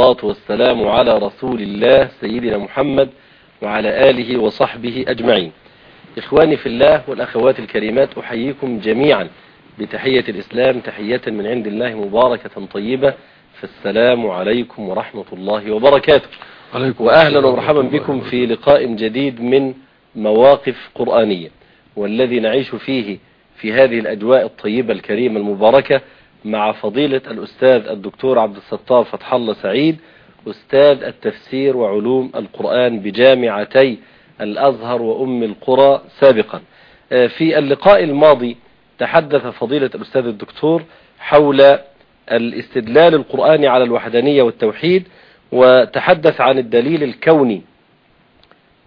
والصلاة والسلام على رسول الله سيدنا محمد وعلى آله وصحبه أجمعين. إخواني في الله والأخوات الكريمات أحييكم جميعا بتحية الإسلام تحية من عند الله مباركة طيبة. فالسلام عليكم ورحمة الله وبركاته. عليكم وأهلا ومرحبا بكم في لقاء جديد من مواقف قرآنية والذي نعيش فيه في هذه الأجواء الطيبة الكريمة المباركة. مع فضيلة الأستاذ الدكتور عبد الستار فتح الله سعيد أستاذ التفسير وعلوم القرآن بجامعتي الأزهر وأم القرى سابقا. في اللقاء الماضي تحدث فضيلة الأستاذ الدكتور حول الاستدلال القرآني على الوحدانية والتوحيد وتحدث عن الدليل الكوني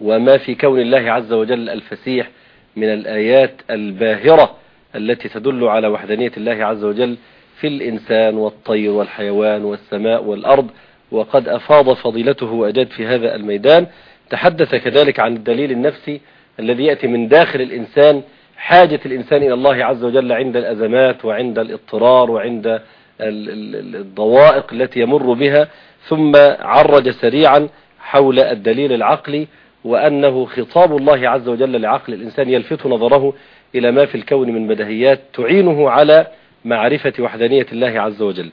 وما في كون الله عز وجل الفسيح من الآيات الباهرة التي تدل على وحدانية الله عز وجل في الإنسان والطير والحيوان والسماء والأرض وقد أفاض فضيلته وأجاد في هذا الميدان. تحدث كذلك عن الدليل النفسي الذي يأتي من داخل الإنسان حاجة الإنسان إلى الله عز وجل عند الأزمات وعند الاضطرار وعند الضوائق التي يمر بها. ثم عرج سريعا حول الدليل العقلي وأنه خطاب الله عز وجل لعقل الإنسان يلفت نظره إلى ما في الكون من بدهيات تعينه على معرفة وحدانية الله عز وجل.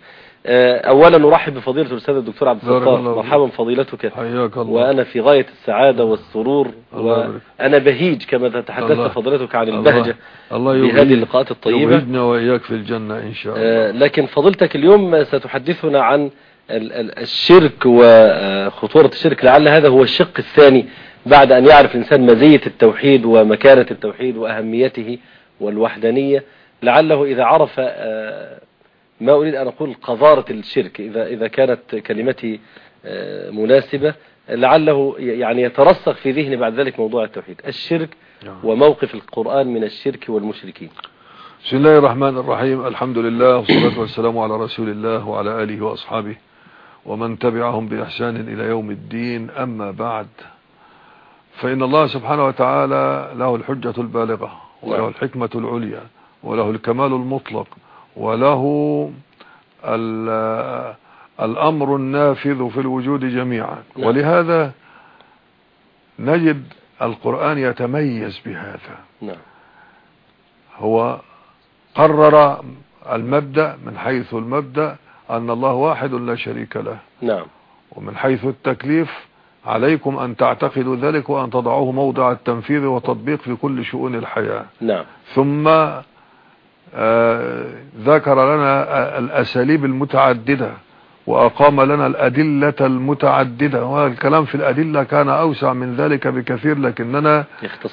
أولا نرحب بفضيلة الأستاذ الدكتور عبد الستار مرحبا فضيلتك حياك الله. وأنا في غاية السعادة والسرور وأنا بهيج كما تحدثت. فضيلتك عن الله. البهجة الله في هذه يبعد- اللقاءات الطيبة. يبعدنا وإياك في الجنة إن شاء آه، الله لكن فضيلتك اليوم ستحدثنا عن ال- ال- الشرك وخطورة الشرك. لعل هذا هو الشق الثاني بعد أن يعرف الإنسان مزية التوحيد ومكانة التوحيد وأهميته والوحدانية. لعله إذا عرف آه، ما أريد أن أقول قذارة الشرك إذا إذا كانت كلمتي آه، مناسبة لعله يعني يترسخ في ذهني بعد ذلك موضوع التوحيد. الشرك نعم. وموقف القرآن من الشرك والمشركين. بسم الله الرحمن الرحيم. الحمد لله والصلاة والسلام على رسول الله وعلى آله وأصحابه ومن تبعهم بإحسان إلى يوم الدين. أما بعد فإن الله سبحانه وتعالى له الحجة البالغة وله نعم. الحكمة العليا. وله الكمال المطلق وله ال- الأمر النافذ في الوجود جميعا. نعم. ولهذا نجد القرآن يتميز بهذا. نعم. هو قرر المبدأ من حيث المبدأ أن الله واحد لا شريك له. نعم. ومن حيث التكليف عليكم أن تعتقدوا ذلك وأن تضعوه موضع التنفيذ والتطبيق في كل شؤون الحياة. نعم. ثم ذكر لنا آه، الأساليب المتعددة وأقام لنا الأدلة المتعددة. والكلام في الأدلة كان أوسع من ذلك بكثير لكننا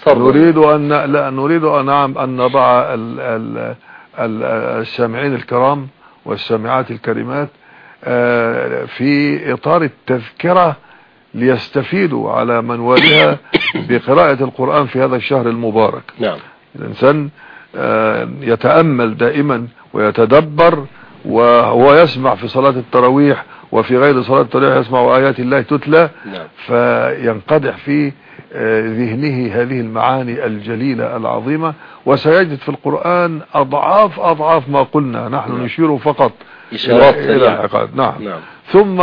نريد أن لا نريد أن نعم أن نضع ال ال ال السامعين الكرام والسامعات الكريمات آه، في إطار التذكرة ليستفيدوا على منوالها بقراءة القرآن في هذا الشهر المبارك. نعم. الإنسان آه، يتأمل دائما ويتدبر وهو يسمع في صلاة التراويح وفي غير صلاة التراويح يسمع آيات الله تتلى نعم. فينقدح في آه، ذهنه هذه المعاني الجليلة العظيمة. وسيجد في القرآن أضعاف أضعاف ما قلنا. نحن نعم. نشير فقط إشارات إلى- العقاد نعم. نعم. ثم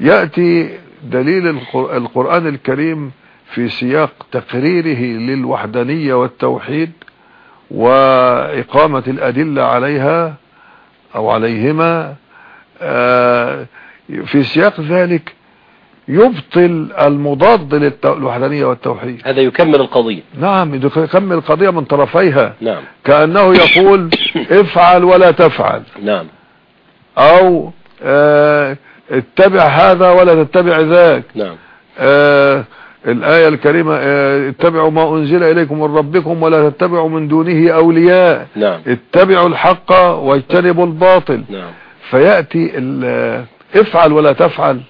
يأتي دليل القر- القرآن الكريم في سياق تقريره للوحدانية والتوحيد وإقامة الأدلة عليها أو عليهما آه، في سياق ذلك يبطل المضاد للوحدانية والتوحيد. هذا يكمل القضية. نعم يكمل القضية من طرفيها. نعم. كأنه يقول افعل ولا تفعل. نعم. أو آه، اتبع هذا ولا تتبع ذاك. نعم. آه، الآية الكريمة آه، اتبعوا ما أنزل إليكم من ربكم ولا تتبعوا من دونه أولياء. نعم. اتبعوا الحق واجتنبوا الباطل. نعم. فيأتي ال- افعل ولا تفعل.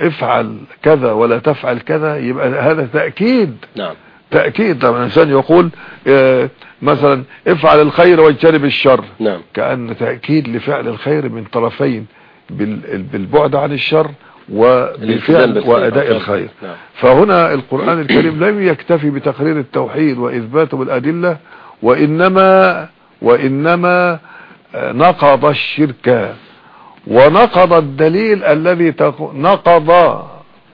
افعل كذا ولا تفعل كذا يبقى هذا تأكيد. نعم. تأكيد. طبعا الإنسان يقول آه، مثلا افعل الخير واجتنب الشر. نعم. كأن تأكيد لفعل الخير من طرفين بال- بالبعد عن الشر وبالفعل. وأداء. الخير نعم فهنا القرآن الكريم لم يكتفي بتقرير التوحيد وإثباته بالأدلة وإنما وإنما نقض الشرك ونقض الدليل الذي نقض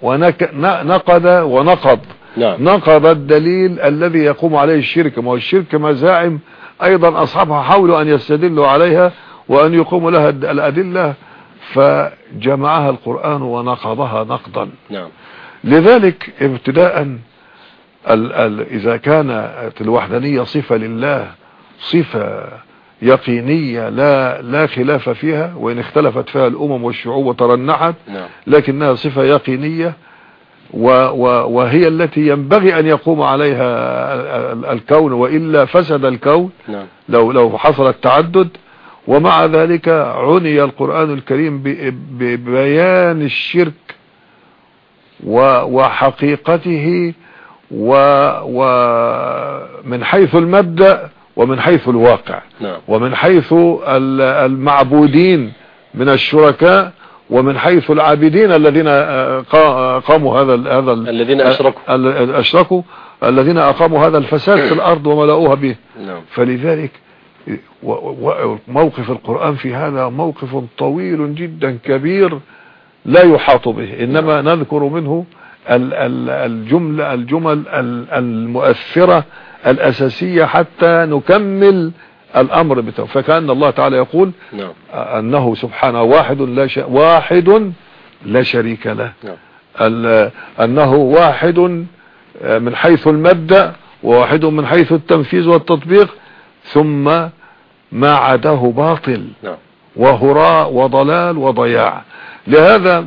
ونك... نقض ونقض نعم نقض الدليل الذي يقوم عليه الشرك ما الشرك مزاعم أيضا أصحابها حاولوا أن يستدلوا عليها وأن يقوموا لها الأدلة فجمعها القرآن ونقضها نقضا. نعم. لذلك ابتداء ال ال إذا كانت الوحدانية صفة لله صفة يقينية لا لا خلاف فيها وإن اختلفت فيها الأمم والشعوب وترنحت نعم. لكنها صفة يقينية و و وهي التي ينبغي أن يقوم عليها الكون وإلا فسد الكون. نعم. لو لو حصل التعدد ومع ذلك عني القرآن الكريم ببيان الشرك وحقيقته ومن حيث المبدأ ومن حيث الواقع نعم. ومن حيث المعبودين من الشركاء ومن حيث العابدين الذين قاموا هذا هذا الذين أشركوا أشركوا الذين أقاموا هذا الفساد في الأرض وملؤوها به نعم. فلذلك موقف القرآن في هذا موقف طويل جدا كبير لا يحاط به إنما نذكر منه الجملة الجمل المؤثرة الأساسية حتى نكمل الأمر بتو فكأن الله تعالى يقول نعم. أنه سبحانه واحد لا ش... واحد لا شريك له نعم. أنه واحد من حيث المبدأ وواحد من حيث التنفيذ والتطبيق ثم ما عداه باطل. نعم. وهراء وضلال وضياع. لهذا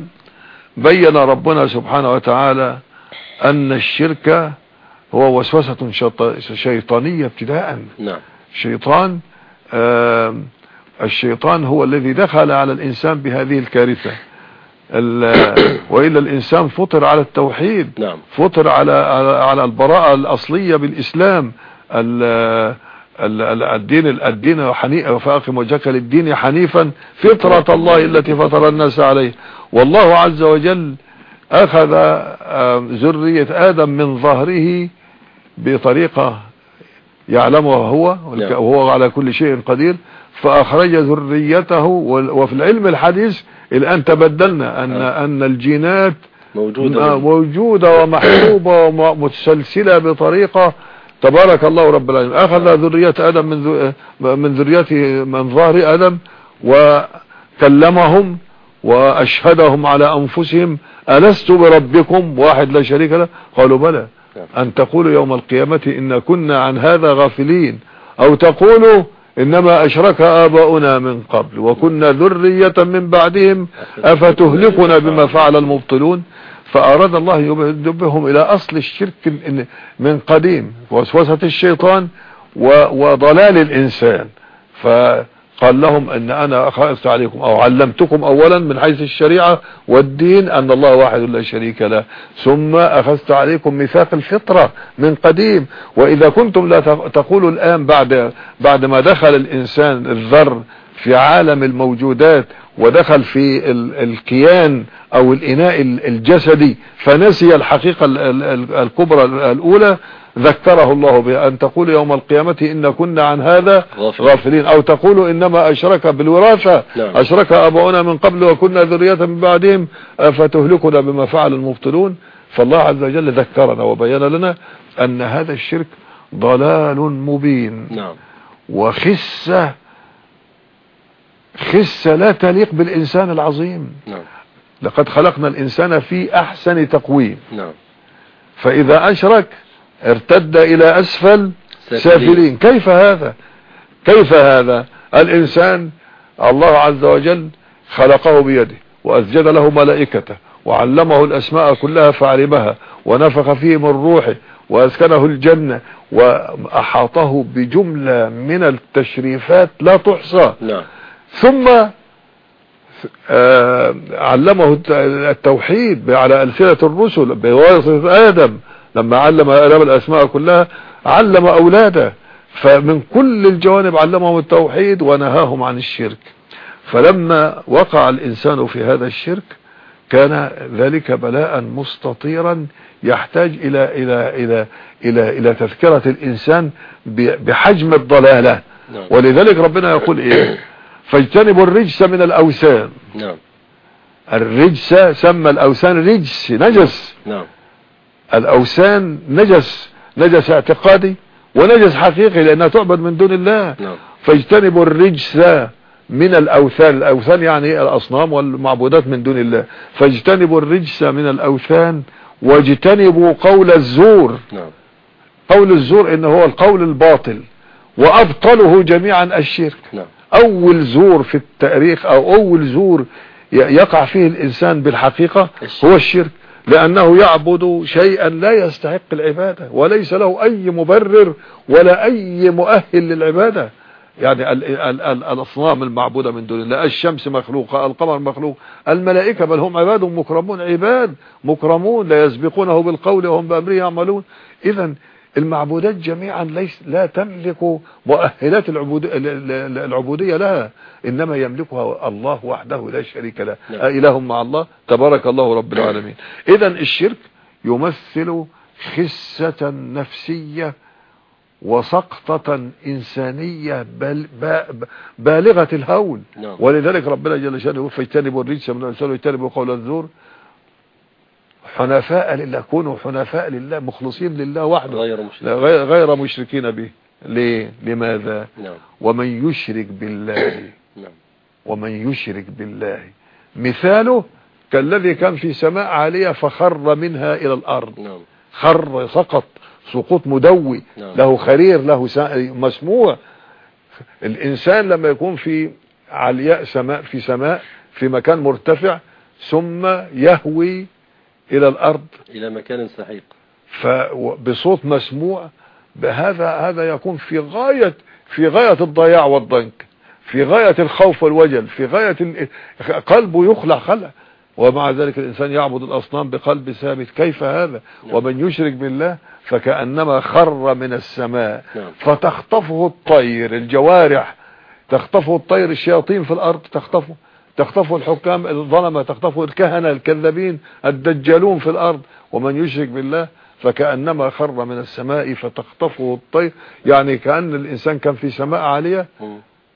بين ربنا سبحانه وتعالى أن الشرك هو وسوسة شيطانية ابتداء. نعم. شيطان آه الشيطان هو الذي دخل على الإنسان بهذه الكارثة. وإلا الإنسان فطر على التوحيد. نعم. فطر على على البراءة الأصلية بالإسلام. الدين الدين حنيفا فاقم وجهك للدين حنيفا فطرة الله التي فطر الناس عليه. والله عز وجل أخذ ذرية آدم من ظهره بطريقة يعلمها هو وهو على كل شيء قدير فأخرج ذريته وفي العلم الحديث الان تبدلنا أن أن الجينات موجودة. موجودة ومحبوبة ومتسلسلة بطريقة تبارك الله رب العالمين. اخذ ذرية آدم من من ذريته من ظهر آدم وكلمهم وأشهدهم على أنفسهم ألست بربكم واحد لا شريك له؟ قالوا بلى. أن تقولوا يوم القيامة إن كنا عن هذا غافلين أو تقولوا إنما أشرك آباؤنا من قبل وكنا ذرية من بعدهم أفتهلكنا بما فعل المبطلون؟ فأراد الله يدبهم إلى أصل الشرك من قديم وسوسة الشيطان وضلال الإنسان. فقال لهم أن أنا أخذت عليكم أو علمتكم أولا من حيث الشريعة والدين أن الله واحد لا شريك له. ثم أخذت عليكم ميثاق الفطرة من قديم. وإذا كنتم لا تقولوا الآن بعد بعد ما دخل الإنسان الذر في عالم الموجودات ودخل في الكيان أو الإناء الجسدي فنسي الحقيقة الكبرى الأولى ذكره الله بأن تقول يوم القيامة إن كنا عن هذا غافلين. أو تقول إنما أشرك بالوراثة. نعم. أشرك أبونا من قبل وكنا ذرية من بعدهم. فتهلكنا بما فعل المبطلون؟ فالله عز وجل ذكرنا وبين لنا أن هذا الشرك ضلال مبين. نعم. وخسة خسة لا تليق بالإنسان العظيم. نعم. لقد خلقنا الإنسان في أحسن تقويم. نعم. فإذا أشرك ارتد إلى أسفل سافلين. كيف هذا؟ كيف هذا؟ الإنسان الله عز وجل خلقه بيده وأسجد له ملائكته وعلمه الأسماء كلها فعلمها ونفخ فيه من روحه وأسكنه الجنة وأحاطه بجملة من التشريفات لا تحصى. نعم. ثم علمه التوحيد على ألسنة الرسل بواسطة آدم. لما علم آدم الأسماء كلها علم أولاده. فمن كل الجوانب علمهم التوحيد ونهاهم عن الشرك. فلما وقع الإنسان في هذا الشرك كان ذلك بلاء مستطيرا يحتاج إلى إلى إلى إلى إلى تذكرة الإنسان بحجم الضلالة. ولذلك ربنا يقول إيه؟ فاجتنبوا الرجس من الأوثان. نعم. الرجس سمى الأوثان رجس نجس. نعم. الأوثان نجس نجس اعتقادي ونجس حقيقي لأنها تعبد من دون الله. نعم. فاجتنبوا الرجس من الأوثان الأوثان يعني الأصنام والمعبودات من دون الله. فاجتنبوا الرجس من الأوثان واجتنبوا قول الزور. نعم. قول الزور إن هو القول الباطل وأبطله جميعا الشرك. نعم. أول زور في التاريخ أو أول زور يقع فيه الإنسان بالحقيقة. هو الشرك. لأنه يعبد شيئا لا يستحق العبادة وليس له أي مبرر ولا أي مؤهل للعبادة. يعني ال ال ال الأصنام المعبودة من دون الله الشمس مخلوقة القمر مخلوق الملائكة بل هم عباد مكرمون عباد مكرمون لا يسبقونه بالقول وهم بأمره يعملون. إذا المعبودات جميعا ليس لا تملك مؤهلات العبود ال- ال- العبودية لها إنما يملكها الله وحده لا شريك له. نعم. أإله مع الله. تبارك الله رب العالمين. إذا الشرك يمثل خسة نفسية وسقطة إنسانية بل با- بالغة الهول. نعم. ولذلك ربنا جل شأنه فاجتنبوا الرجس من الإنسان واجتنبوا قول الزور. حنفاء لله كونوا حنفاء لله مخلصين لله وحده. غير مشرك لا غير, مشركين به. ليه؟ لماذا؟ نعم. ومن يشرك بالله نعم. ومن يشرك بالله. مثاله كالذي كان في سماء عالية فخر منها إلى الأرض. نعم. خر سقط سقوط مدوي. نعم. له خرير له مسموع. الإنسان لما يكون في علياء سماء في سماء في مكان مرتفع ثم يهوي إلى الأرض. إلى مكان سحيق. فبصوت مسموع بهذا هذا يكون في غاية في غاية الضياع والضنك في غاية الخوف والوجل في غاية قلبه يخلع خلع. ومع ذلك الإنسان يعبد الأصنام بقلب ثابت. كيف هذا؟ نعم. ومن يشرك بالله فكأنما خر من السماء. نعم. فتخطفه الطير الجوارح تخطفه الطير الشياطين في الأرض تخطفه. تخطفه الحكام الظلمة تخطفه الكهنة الكذابين الدجالون في الأرض ومن يشرك بالله فكأنما خر من السماء فتخطفه الطير يعني كأن الإنسان كان في سماء عالية.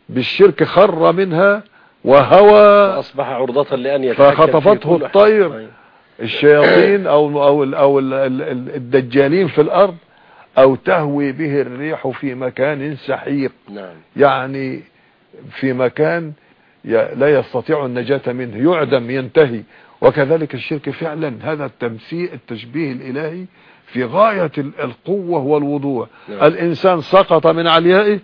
بالشرك خر منها وهوى فأصبح عرضة لأن يتحكم فخطفته. الطير. أيوة. الشياطين ال- ال- ال- الدجالين في الأرض أو تهوي به الريح في مكان سحيق نعم يعني في مكان لا يستطيع النجاة منه. يعدم ينتهي. وكذلك الشرك فعلا. هذا التمثيل التشبيه الإلهي في غاية ال- القوة والوضوح نعم. الإنسان سقط من عليائه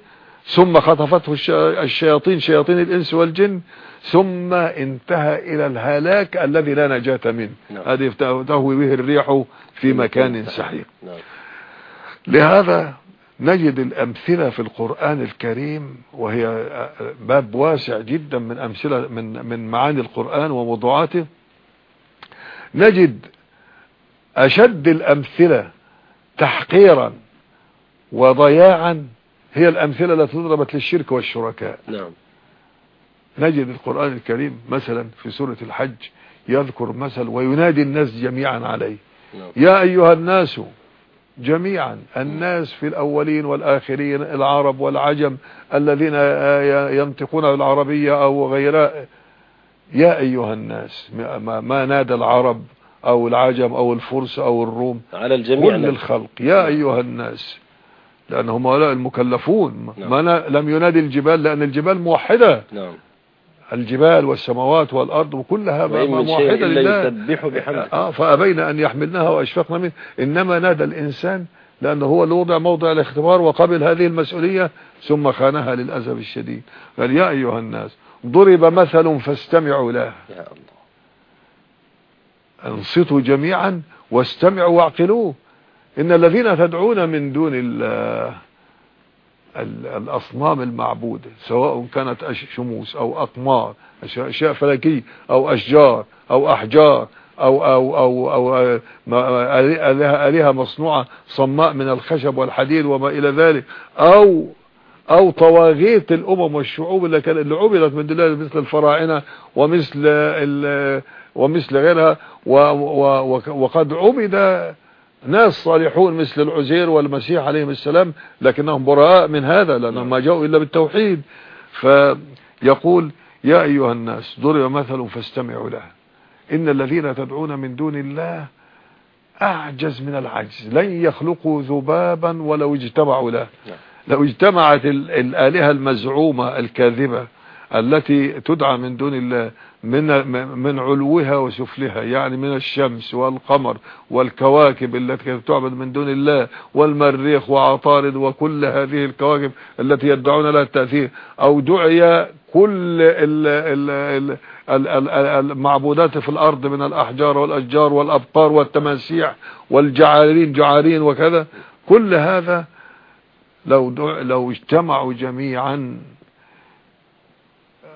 ثم خطفته الش- الشياطين شياطين الإنس والجن ثم انتهى إلى الهلاك الذي لا نجاة منه. نعم. هذه تهوي به الريح في مكان سحيق نعم. لهذا نجد الأمثلة في القرآن الكريم وهي باب واسع جدا من أمثلة من من معاني القرآن وموضوعاته. نجد أشد الأمثلة تحقيرا وضياعا هي الأمثلة التي ضربت للشرك والشركاء. نعم. نجد القرآن الكريم مثلا في سورة الحج يذكر مثل وينادي الناس جميعا عليه. نعم. يا أيها الناس جميعا الناس في الأولين والآخرين العرب والعجم الذين ينطقون العربية أو غيرها يا أيها الناس ما, نادى العرب أو العجم أو الفرس أو الروم على الجميع. كل. الخلق. يا أيها الناس لأنهم هؤلاء المكلفون. نعم. ما لم ينادي الجبال لأن الجبال موحدة. نعم. الجبال والسماوات والأرض وكلها إلا لله. يسبح بحمده. آه فأبين أن يحملنها وأشفقنا منه. إنما نادى الإنسان لأنه هو اللي وضع موضع الاختبار وقبل هذه المسؤولية ثم خانها للأسف الشديد. قال يا أيها الناس ضرب مثل فاستمعوا له. يا الله. أنصتوا جميعا واستمعوا واعقلوه. إن الذين تدعون من دون الله ال- الأصنام المعبودة سواء كانت شموس أو أقمار أش- أشياء فلكية أو أحجار أو أو أو أو آه، ما- آلهة آلهة مصنوعة صماء من الخشب والحديد وما إلى ذلك أو أو طواغيت الأمم والشعوب اللي كان اللي عبدت من الله مثل الفراعنة ومثل ومثل غيرها وقد عبد ناس صالحون مثل العزير والمسيح عليهم السلام لكنهم براء من هذا لأنهم ما جاءوا إلا بالتوحيد. يقول يا أيها الناس ضرب مثل فاستمعوا له. إن الذين تدعون من دون الله أعجز من العجز. لن يخلقوا ذبابا ولو اجتمعوا له. نعم. لو اجتمعت ال- الآلهة المزعومة الكاذبة التي تدعى من دون الله من من علوها وسفلها يعني من الشمس والقمر والكواكب التي تعبد من دون الله والمريخ وعطارد وكل هذه الكواكب التي يدعون لها التأثير. أو دعي كل ال ال ال ال ال ال المعبودات في الأرض من الأحجار والأشجار والأبقار والتماسيح والجعارين جعارين وكذا. كل هذا لو لو اجتمعوا جميعا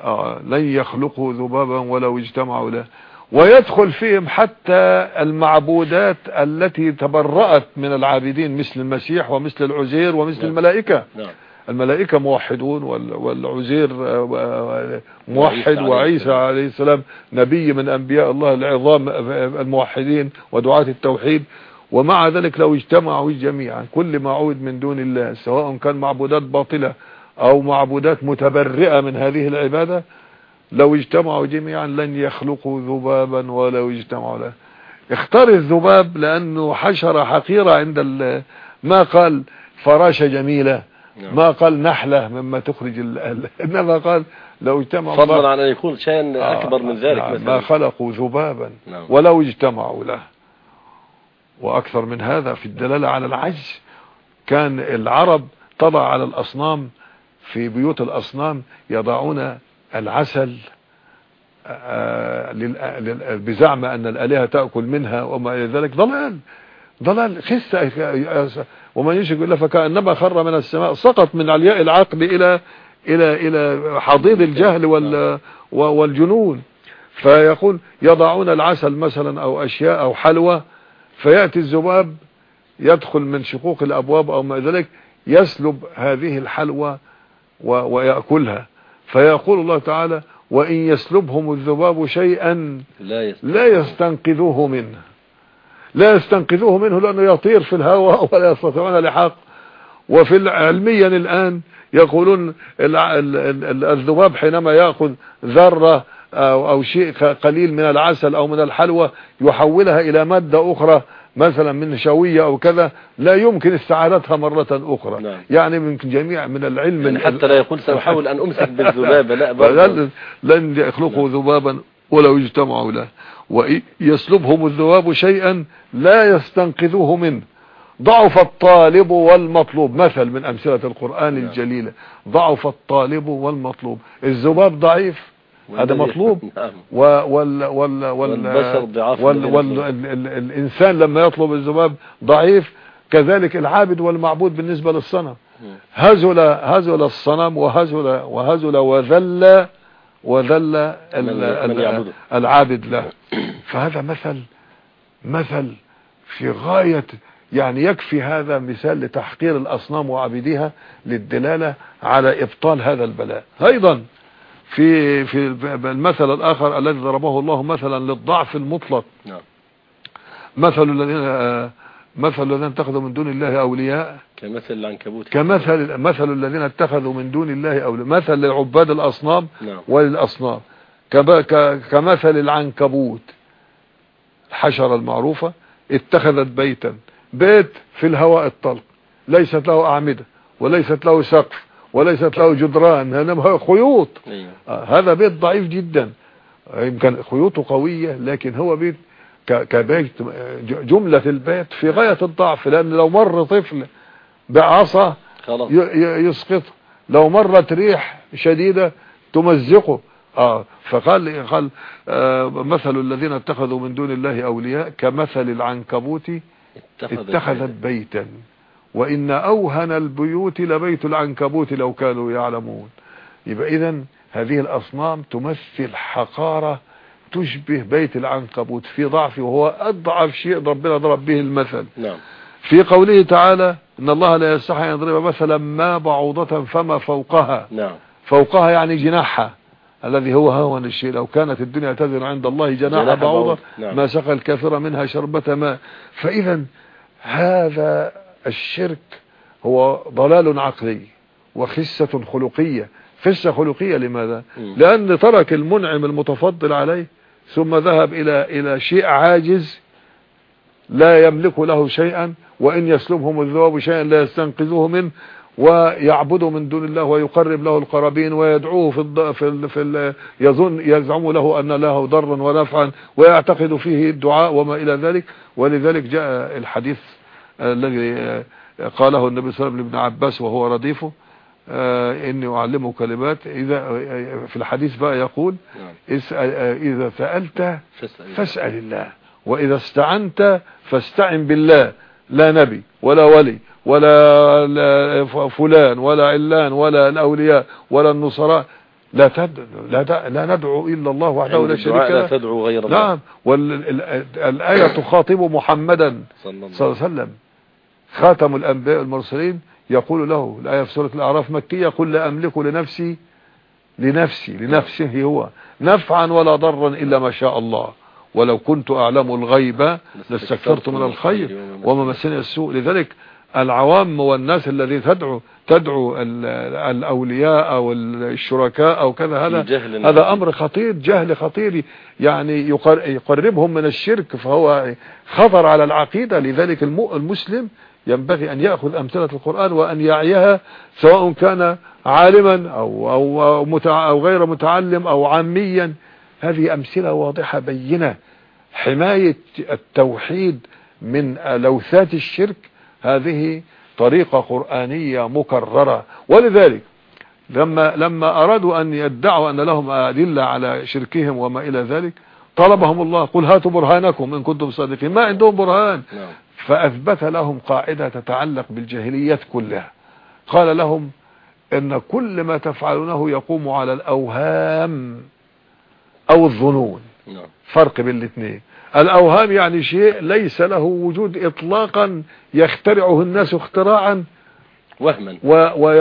آه لن يخلقوا ذبابا ولو اجتمعوا له ويدخل فيهم حتى المعبودات التي تبرأت من العابدين مثل المسيح ومثل العزير ومثل نعم. الملائكة نعم الملائكة موحدون وال- والعزير آه، آه، موحد وعيسى عليه السلام. نبي من أنبياء الله العظام آه، الموحدين ودعاة التوحيد ومع ذلك لو اجتمعوا جميعا كل معبود من دون الله سواء كان معبودات باطلة أو معبودات متبرئة من هذه العبادة لو اجتمعوا جميعا لن يخلقوا ذبابا ولو اجتمعوا له اختار الذباب لأنه حشرة حقيرة عند ما قال فراشة جميلة نعم. ما قال نحلة مما تخرج إنما قال لو اجتمعوا فضلا ما- عن أن يكون شيئا آه، أكبر من ذلك نعم، ما مثلا خلقوا ذبابا نعم. ولو اجتمعوا له وأكثر من هذا في الدلالة على العجز كان العرب تضع على الأصنام في بيوت الأصنام يضعون العسل آه، بزعم أن الآلهة تأكل منها وما إلى ذلك. ضلال ضلال خسة ومن يشرك بالله فكأنما خر من السماء سقط من علياء العقل إلى إلى إلى حضيض الجهل وال والجنون. فيقول يضعون العسل مثلا أو أشياء أو حلوى فيأتي الذباب يدخل من شقوق الأبواب أو ما ذلك يسلب هذه الحلوى ويأكلها. فيقول الله تعالى وإن يسلبهم الذباب شيئا لا يستنقذوه منه. لا يستنقذوه منه لأنه يطير في الهواء ولا يستطيعون لحق. وفي علميا الآن يقولون الذباب حينما يأخذ ذرة أو, شيء قليل من العسل أو من الحلوى يحولها إلى مادة أخرى مثلا من نشوية أو كذا لا يمكن استعادتها مرة أخرى. نعم. يعني من جميع من العلم يعني حتى لا يقول سأحاول أن أمسك بالذبابة لا برضه لن يخلقوا ذبابا ولو اجتمعوا له. وإن يسلبهم الذباب شيئا لا يستنقذوه منه. ضعف الطالب والمطلوب. مثل من أمثلة القرآن نعم. الجليلة. ضعف الطالب والمطلوب. الذباب ضعيف هذا مطلوب نعم و وال وال وال والبشر ضعاف وال من وال المطلوب. ال ال الإنسان لما يطلب الذباب ضعيف كذلك العابد والمعبود بالنسبة للصنم. هزل هزل الصنم وهزل وهزل وذل وذل. العابد له فهذا مثل مثل في غاية يعني يكفي هذا مثال لتحقير الأصنام وعبيدها للدلالة على إبطال هذا البلاء أيضا في في المثل الآخر الذي ضربه الله مثلا للضعف المطلق. نعم. مثل الذين مثل الذين اتخذوا من دون الله أولياء. كمثل العنكبوت. كمثل مثل الذين اتخذوا من دون الله أولياء. مثل لعباد الأصنام نعم. ك- كمثل العنكبوت. الحشرة المعروفة. اتخذت بيتا. بيت في الهواء الطلق. ليست له أعمدة. وليست له سقف. وليست له جدران إنما خيوط. أيوه. آه، هذا بيت ضعيف جدا. آه، يمكن خيوطه قوية لكن هو بيت كبيت آه، جملة البيت في غاية الضعف لأن لو مر طفل بعصا يسقطه لو مرت ريح شديدة تمزقه. آه فقال قال آه مثل الذين اتخذوا من دون الله أولياء كمثل العنكبوت اتخذت بيتا. وإن أوهن البيوت لبيت العنكبوت لو كانوا يعلمون. يبقى اذا هذه الأصنام تمثل حقارة تشبه بيت العنكبوت في ضعف وهو أضعف شيء ربنا ضرب به المثل. نعم. في قوله تعالى إن الله لا يستحي أن يضرب مثلا ما بعوضة فما فوقها. نعم. فوقها يعني جناحها الذي هو هون الشيء. لو كانت الدنيا تزن عند الله جناح بعوضة، نعم. ما سقى الكافر منها شربة ماء. فإذا هذا الشرك هو ضلال عقلي وخسة خلقية. خسة خلقية لماذا. لأن ترك المنعم المتفضل عليه ثم ذهب إلى إلى شيء عاجز لا يملك له شيئا وإن يسلبهم الذواب شيئا لا يستنقذوه منه ويعبد من دون الله ويقرب له القرابين ويدعوه في الض... في ال... في ال... يظن يزعم له أن له ضرا ونفعا ويعتقد فيه الدعاء وما إلى ذلك. ولذلك جاء الحديث الذي آه، قاله النبي صلى الله عليه وسلم لابن عباس وهو رديفه آه، إني أعلمه كلمات. إذا آه، في الحديث بقى يقول نعم. اسأل إذا سألت فاسأل فاسأل الله. وإذا استعنت فاستعن بالله. لا نبي ولا ولي ولا فلان ولا علان ولا الأولياء ولا النصراء. لا تدعو لا, د- لا ندعو إلا الله وحده لا شريك الدعاء لا له. تدعو غير الله. نعم. والآية تخاطب محمدا صلى الله عليه وسلم. خاتم الأنبياء المرسلين يقول له الآية في سورة الأعراف مكية قل لا أملك لنفسي لنفسي لنفسه هو. نفعا ولا ضرا إلا ما شاء الله. ولو كنت أعلم الغيب لاستكثرت من الخير وما مسني السوء. لذلك العوام والناس الذي تدعو تدعو ال- الأولياء أو الشركاء أو كذا هذا هذا أمر خطير جهل خطير. يعني يقر- يقربهم من الشرك فهو خطر على العقيدة. لذلك الم- المسلم ينبغي أن يأخذ أمثلة القرآن وأن يعيها سواء كان عالما أو, أو, أو, متع أو غير متعلم أو عاميا. هذه أمثلة واضحة بينة. حماية التوحيد من لوثات الشرك هذه طريقة قرآنية مكررة. ولذلك لما لما أرادوا أن يدعوا أن لهم أدلة على شركهم وما إلى ذلك طلبهم الله قل هاتوا برهانكم إن كنتم صادقين. ما عندهم برهان. نعم. فأثبت لهم قاعدة تتعلق بالجاهليات كلها. قال لهم إن كل ما تفعلونه يقوم على الأوهام أو الظنون. نعم. فرق بين الاثنين. الأوهام يعني شيء ليس له وجود اطلاقا يخترعه الناس اختراعا وهما.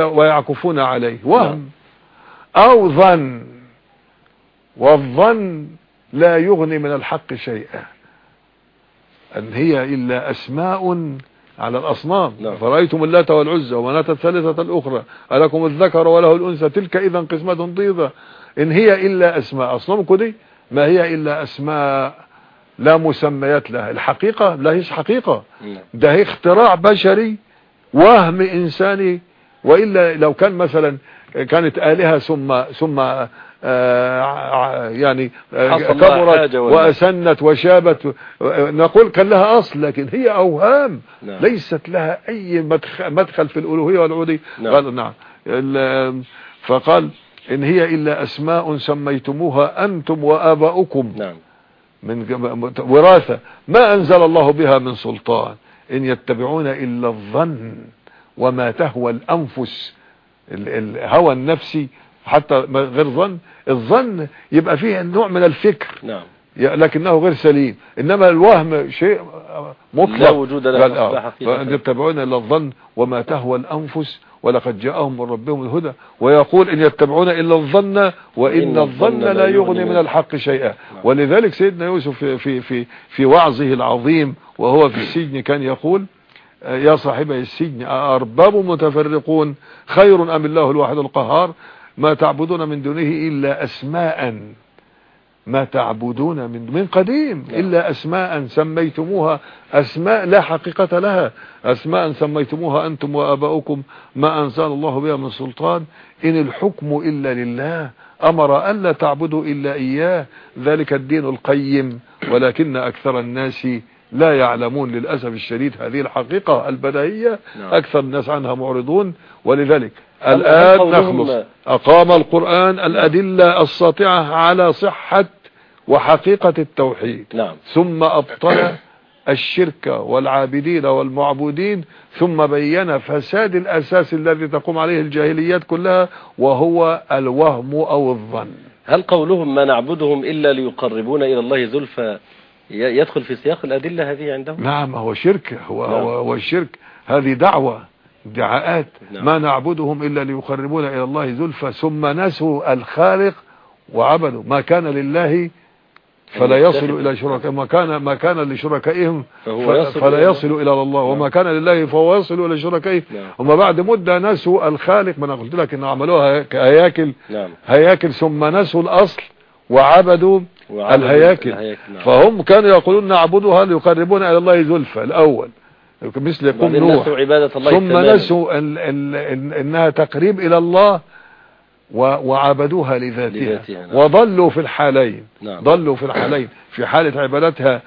ويعكفون عليه. وهم. أو ظن. والظن لا يغني من الحق شيئا. أن هي إلا أسماء على الأصنام. نعم. فرأيتم اللات والعزى ومناة الثالثة الأخرى. ألكم الذكر وله الأنثى. تلك اذا قسمة ضيضة إن هي إلا أسماء. أصنامكم دي؟ ما هي إلا أسماء. لا مسميات لها. الحقيقة لا هيش حقيقة. نعم. ده هي اختراع بشري وهم إنساني وإلا لو كان مثلا كانت آلهة ثم ثم آه، ع- يعني آه، كبرت وأسنت وشابت. آه، نقول كان لها أصل لكن هي أوهام. نعم. ليست لها أي مدخ- مدخل في الألوهية والعبودية. نعم. قال نعم. ال- فقال إن هي إلا أسماء سميتموها أنتم وآباؤكم. نعم. من وراثة. ما أنزل الله بها من سلطان. إن يتبعون إلا الظن وما تهوى الأنفس. ال- الهوى النفسي حتى غير ظن. الظن يبقى فيه نوع من الفكر. نعم. لكنه غير سليم. إنما الوهم شيء مطلق. لا وجود له آه. يتبعون إلا الظن وما تهوى الأنفس ولقد جاءهم من ربهم الهدى ويقول إن يتبعون إلا الظن وإن الظن لا يغني من الحق شيئا. ولذلك سيدنا يوسف في في في, في وعظه العظيم وهو في السجن كان يقول يا صاحبي السجن أأرباب متفرقون خير أم الله الواحد القهار؟ ما تعبدون من دونه إلا أسماء. ما تعبدون من من قديم نعم. إلا أسماء سميتموها. أسماء لا حقيقة لها. أسماء سميتموها أنتم وآباؤكم. ما أنزل الله بها من سلطان. إن الحكم إلا لله. أمر ألا تعبدوا إلا إياه. ذلك الدين القيم. ولكن أكثر الناس لا يعلمون للأسف الشديد هذه الحقيقة البديهية نعم. أكثر الناس عنها معرضون. ولذلك الآن نخلص. أقام القرآن الأدلة الساطعة على صحة وحقيقة التوحيد. نعم. ثم أبطل الشرك والعابدين والمعبودين ثم بين فساد الأساس الذي تقوم عليه الجاهليات كلها وهو الوهم أو الظن. هل قولهم ما نعبدهم إلا ليقربونا إلى الله زلفى يدخل في سياق الأدلة هذه عندهم؟ نعم هو شرك هو, نعم. هو, هو الشرك. هذه دعوة. دعاءات نعم. ما نعبدهم إلا ليقربونا إلى الله زلفى. ثم نسوا الخالق وعبدوا ما كان لله فلا يصل إلى شركاء ما كان ما كان لشركائهم فهو يصل فلا يصل إلى الله. وما كان لله فهو يصل إلى شركائه نعم. هم بعد مدة نسوا الخالق. ما أنا قلت لك إن عملوها كهياكل. نعم. هياكل. ثم نسوا الأصل وعبدوا وعبدوا الهياكل. الهياكل، نعم. فهم كانوا يقولون نعبدها ليقربونا إلى الله زلفى. الأول. مثل بعدين نوح ثم. نسوا ال ال ال إنها تقريب إلى الله وعبدوها لذاتها لذاتها، نعم. وضلوا في الحالين نعم. ضلوا في الحالين في حالة عبادتها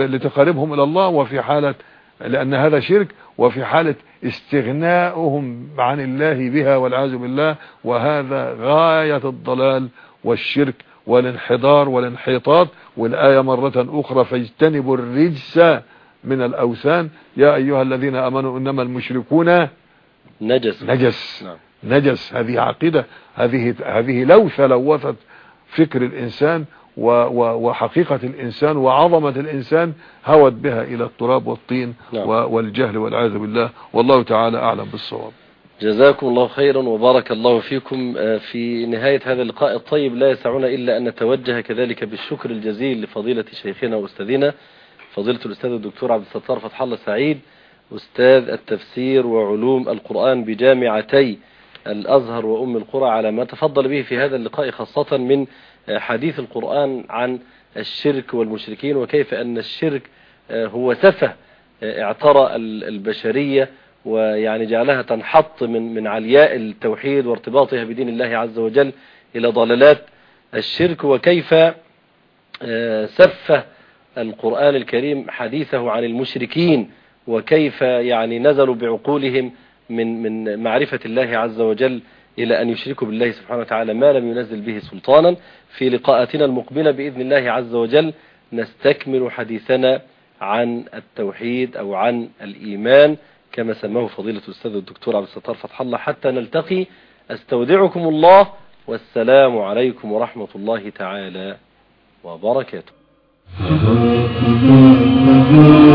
لتقربهم إلى الله وفي حالة لأن هذا شرك وفي حالة استغناؤهم عن الله بها والعياذ بالله وهذا غاية الضلال والشرك والانحدار والانحيطاط والآية مرة أخرى فاجتنبوا الرجس من الأوثان. يا أيها الذين أمنوا إنما المشركون نجس. نجس. نعم. نجس. هذه عقيدة. هذه هذه لوثة لوثت فكر الإنسان وحقيقة الإنسان وعظمة الإنسان هوت بها إلى التراب والطين نعم. والجهل والعياذ بالله. والله تعالى أعلم بالصواب. جزاكم الله خيرا وبارك الله فيكم. آه، في نهاية هذا اللقاء الطيب لا يسعنا إلا أن نتوجه كذلك بالشكر الجزيل لفضيلة شيخنا وأستاذنا فضيلة الأستاذ الدكتور عبد الستار فتح الله سعيد أستاذ التفسير وعلوم القرآن بجامعتي الأزهر وأم القرى على ما تفضل به في هذا اللقاء خاصة من حديث القرآن عن الشرك والمشركين وكيف أن الشرك هو سفه اعترى ال- البشرية ويعني جعلها تنحط من من علياء التوحيد وارتباطها بدين الله عز وجل إلى ضلالات الشرك وكيف سفه القرآن الكريم حديثه عن المشركين وكيف يعني نزلوا بعقولهم من من معرفة الله عز وجل إلى أن يشركوا بالله سبحانه وتعالى ما لم ينزل به سلطانا. في لقاءاتنا المقبلة بإذن الله عز وجل نستكمل حديثنا عن التوحيد أو عن الإيمان كما سماه فضيلة الأستاذ الدكتور عبد الستار فتح الله. حتى نلتقي أستودعكم الله والسلام عليكم ورحمة الله تعالى وبركاته. Mm-hmm. mm-hmm. mm-hmm.